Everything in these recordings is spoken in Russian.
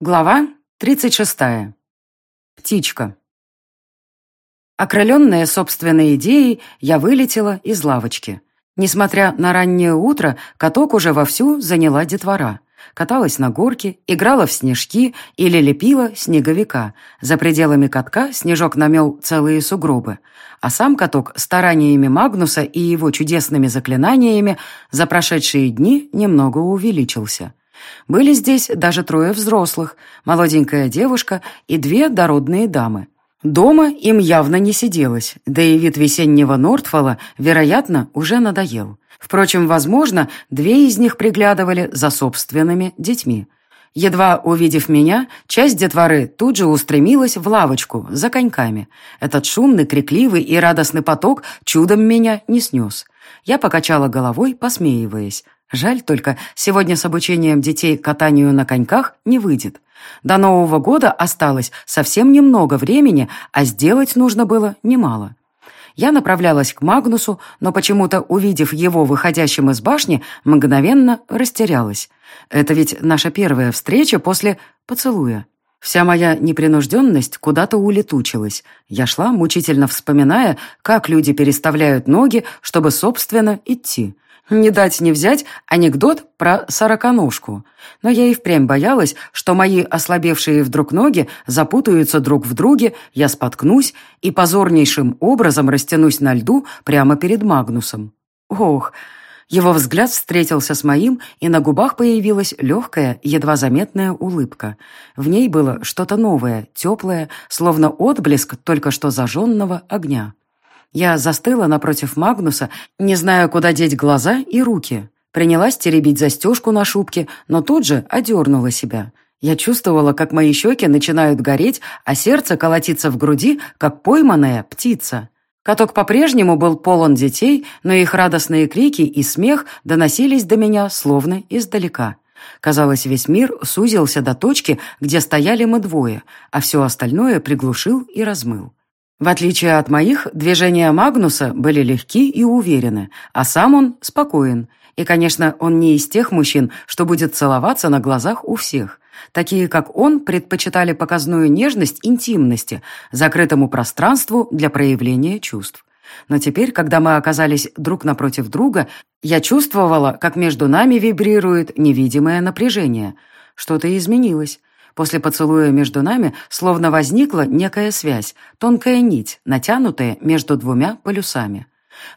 Глава 36. Птичка. Окрыленная собственной идеей, я вылетела из лавочки. Несмотря на раннее утро, каток уже вовсю заняла детвора. Каталась на горке, играла в снежки или лепила снеговика. За пределами катка снежок намел целые сугробы. А сам каток стараниями Магнуса и его чудесными заклинаниями за прошедшие дни немного увеличился. Были здесь даже трое взрослых, молоденькая девушка и две дородные дамы. Дома им явно не сиделось, да и вид весеннего Нортфола, вероятно, уже надоел. Впрочем, возможно, две из них приглядывали за собственными детьми. Едва увидев меня, часть детворы тут же устремилась в лавочку за коньками. Этот шумный, крикливый и радостный поток чудом меня не снес. Я покачала головой, посмеиваясь. Жаль только, сегодня с обучением детей катанию на коньках не выйдет. До Нового года осталось совсем немного времени, а сделать нужно было немало. Я направлялась к Магнусу, но почему-то, увидев его выходящим из башни, мгновенно растерялась. Это ведь наша первая встреча после поцелуя. Вся моя непринужденность куда-то улетучилась. Я шла, мучительно вспоминая, как люди переставляют ноги, чтобы, собственно, идти. Не дать не взять анекдот про сороконожку. Но я и впрямь боялась, что мои ослабевшие вдруг ноги запутаются друг в друге, я споткнусь и позорнейшим образом растянусь на льду прямо перед Магнусом. Ох, его взгляд встретился с моим, и на губах появилась легкая, едва заметная улыбка. В ней было что-то новое, теплое, словно отблеск только что зажженного огня. Я застыла напротив Магнуса, не зная, куда деть глаза и руки. Принялась теребить застежку на шубке, но тут же одернула себя. Я чувствовала, как мои щеки начинают гореть, а сердце колотится в груди, как пойманная птица. Каток по-прежнему был полон детей, но их радостные крики и смех доносились до меня словно издалека. Казалось, весь мир сузился до точки, где стояли мы двое, а все остальное приглушил и размыл. В отличие от моих, движения Магнуса были легки и уверены, а сам он спокоен. И, конечно, он не из тех мужчин, что будет целоваться на глазах у всех. Такие, как он, предпочитали показную нежность интимности, закрытому пространству для проявления чувств. Но теперь, когда мы оказались друг напротив друга, я чувствовала, как между нами вибрирует невидимое напряжение. Что-то изменилось. После поцелуя между нами словно возникла некая связь, тонкая нить, натянутая между двумя полюсами.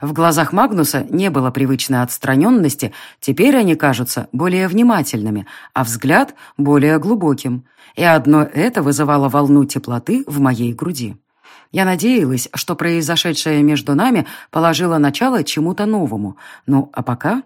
В глазах Магнуса не было привычной отстраненности, теперь они кажутся более внимательными, а взгляд более глубоким. И одно это вызывало волну теплоты в моей груди. Я надеялась, что произошедшее между нами положило начало чему-то новому. Ну, а пока...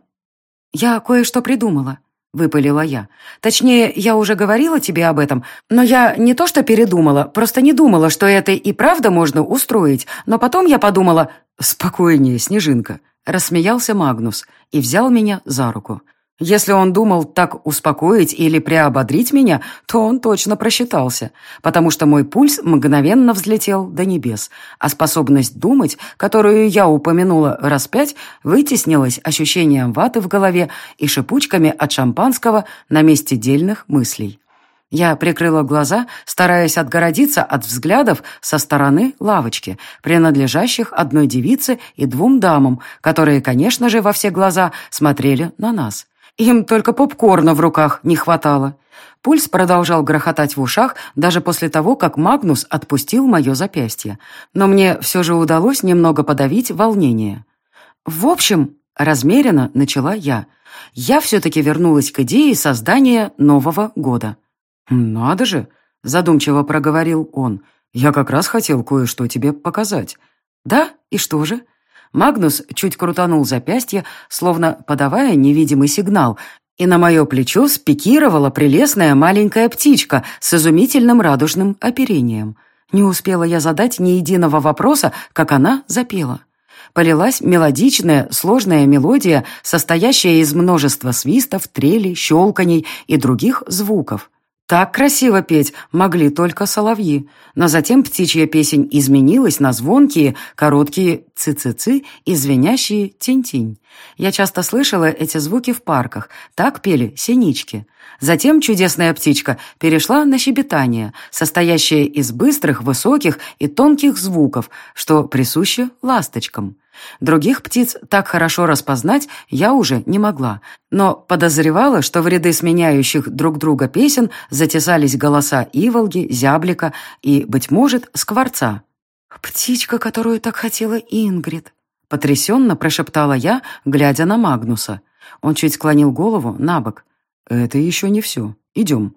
«Я кое-что придумала», — выпалила я. «Точнее, я уже говорила тебе об этом, но я не то что передумала, просто не думала, что это и правда можно устроить, но потом я подумала, спокойнее, Снежинка», — рассмеялся Магнус и взял меня за руку. Если он думал так успокоить или приободрить меня, то он точно просчитался, потому что мой пульс мгновенно взлетел до небес, а способность думать, которую я упомянула раз пять, вытеснилась ощущением ваты в голове и шипучками от шампанского на месте дельных мыслей. Я прикрыла глаза, стараясь отгородиться от взглядов со стороны лавочки, принадлежащих одной девице и двум дамам, которые, конечно же, во все глаза смотрели на нас. Им только попкорна в руках не хватало. Пульс продолжал грохотать в ушах даже после того, как Магнус отпустил мое запястье. Но мне все же удалось немного подавить волнение. В общем, размеренно начала я. Я все-таки вернулась к идее создания Нового года. «Надо же!» — задумчиво проговорил он. «Я как раз хотел кое-что тебе показать». «Да? И что же?» Магнус чуть крутанул запястье, словно подавая невидимый сигнал, и на мое плечо спикировала прелестная маленькая птичка с изумительным радужным оперением. Не успела я задать ни единого вопроса, как она запела. Полилась мелодичная, сложная мелодия, состоящая из множества свистов, трелей, щелканий и других звуков. Так красиво петь могли только соловьи, но затем птичья песень изменилась на звонкие, короткие цы-цы-цы и звенящие тинь-тинь. Я часто слышала эти звуки в парках, так пели синички. Затем чудесная птичка перешла на щебетание, состоящее из быстрых, высоких и тонких звуков, что присуще ласточкам. Других птиц так хорошо распознать я уже не могла, но подозревала, что в ряды сменяющих друг друга песен затесались голоса Иволги, Зяблика и, быть может, Скворца. «Птичка, которую так хотела Ингрид», — потрясенно прошептала я, глядя на Магнуса. Он чуть склонил голову на бок. «Это еще не все. Идем».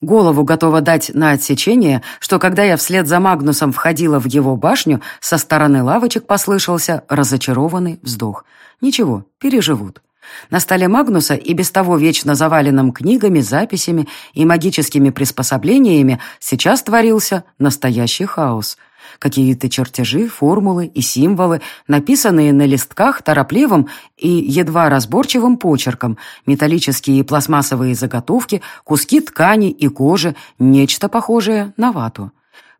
Голову готова дать на отсечение, что когда я вслед за Магнусом входила в его башню, со стороны лавочек послышался разочарованный вздох. Ничего, переживут. На столе Магнуса и без того вечно заваленном книгами, записями и магическими приспособлениями сейчас творился настоящий хаос. Какие-то чертежи, формулы и символы, написанные на листках торопливым и едва разборчивым почерком, металлические и пластмассовые заготовки, куски ткани и кожи, нечто похожее на вату.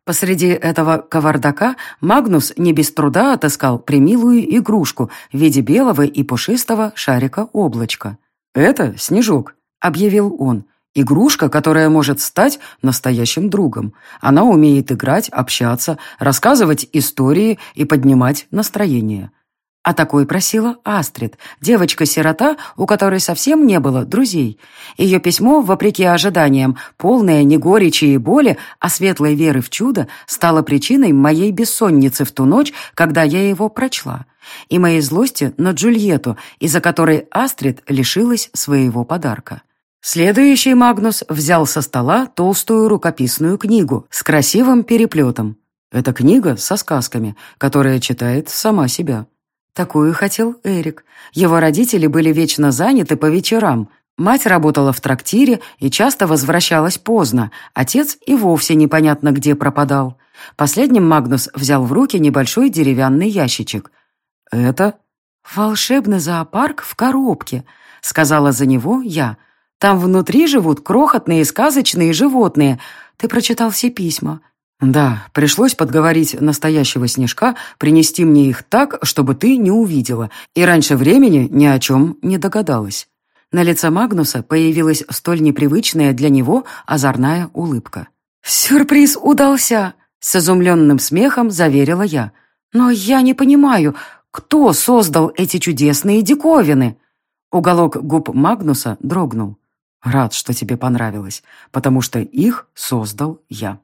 Посреди этого кавардака Магнус не без труда отыскал примилую игрушку в виде белого и пушистого шарика-облачка. «Это снежок», — объявил он. Игрушка, которая может стать настоящим другом. Она умеет играть, общаться, рассказывать истории и поднимать настроение. А такой просила Астрид, девочка-сирота, у которой совсем не было друзей. Ее письмо, вопреки ожиданиям, полное не горечи и боли, а светлой веры в чудо, стало причиной моей бессонницы в ту ночь, когда я его прочла, и моей злости на Джульетту, из-за которой Астрид лишилась своего подарка. Следующий Магнус взял со стола толстую рукописную книгу с красивым переплетом. Это книга со сказками, которая читает сама себя. Такую хотел Эрик. Его родители были вечно заняты по вечерам. Мать работала в трактире и часто возвращалась поздно. Отец и вовсе непонятно где пропадал. Последним Магнус взял в руки небольшой деревянный ящичек. «Это...» «Волшебный зоопарк в коробке», — сказала за него я, — там внутри живут крохотные сказочные животные. Ты прочитал все письма?» «Да, пришлось подговорить настоящего снежка принести мне их так, чтобы ты не увидела, и раньше времени ни о чем не догадалась». На лице Магнуса появилась столь непривычная для него озорная улыбка. «Сюрприз удался!» — с изумленным смехом заверила я. «Но я не понимаю, кто создал эти чудесные диковины?» Уголок губ Магнуса дрогнул. Рад, что тебе понравилось, потому что их создал я.